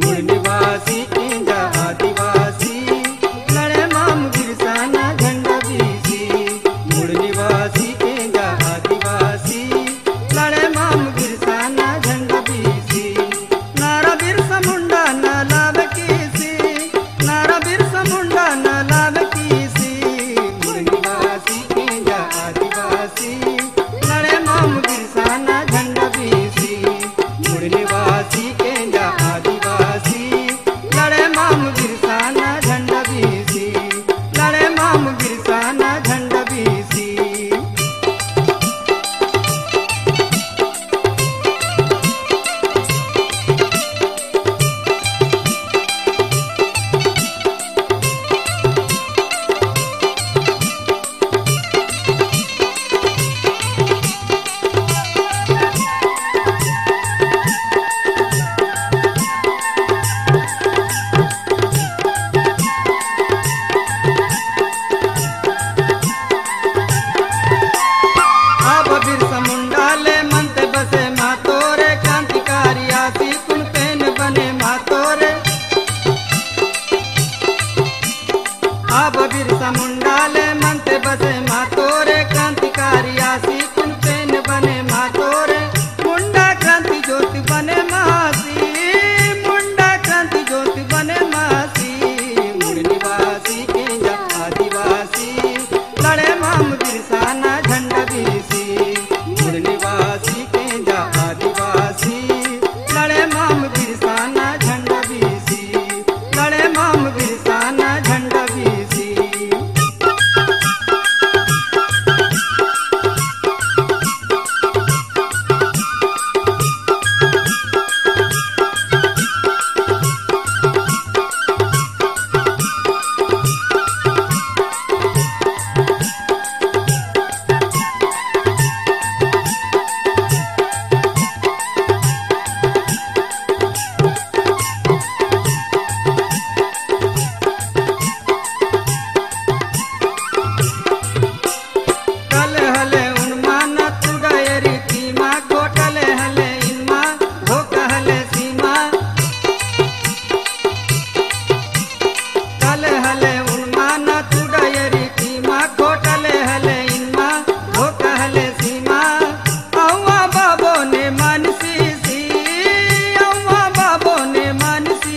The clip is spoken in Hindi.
मूल निवासी इंदा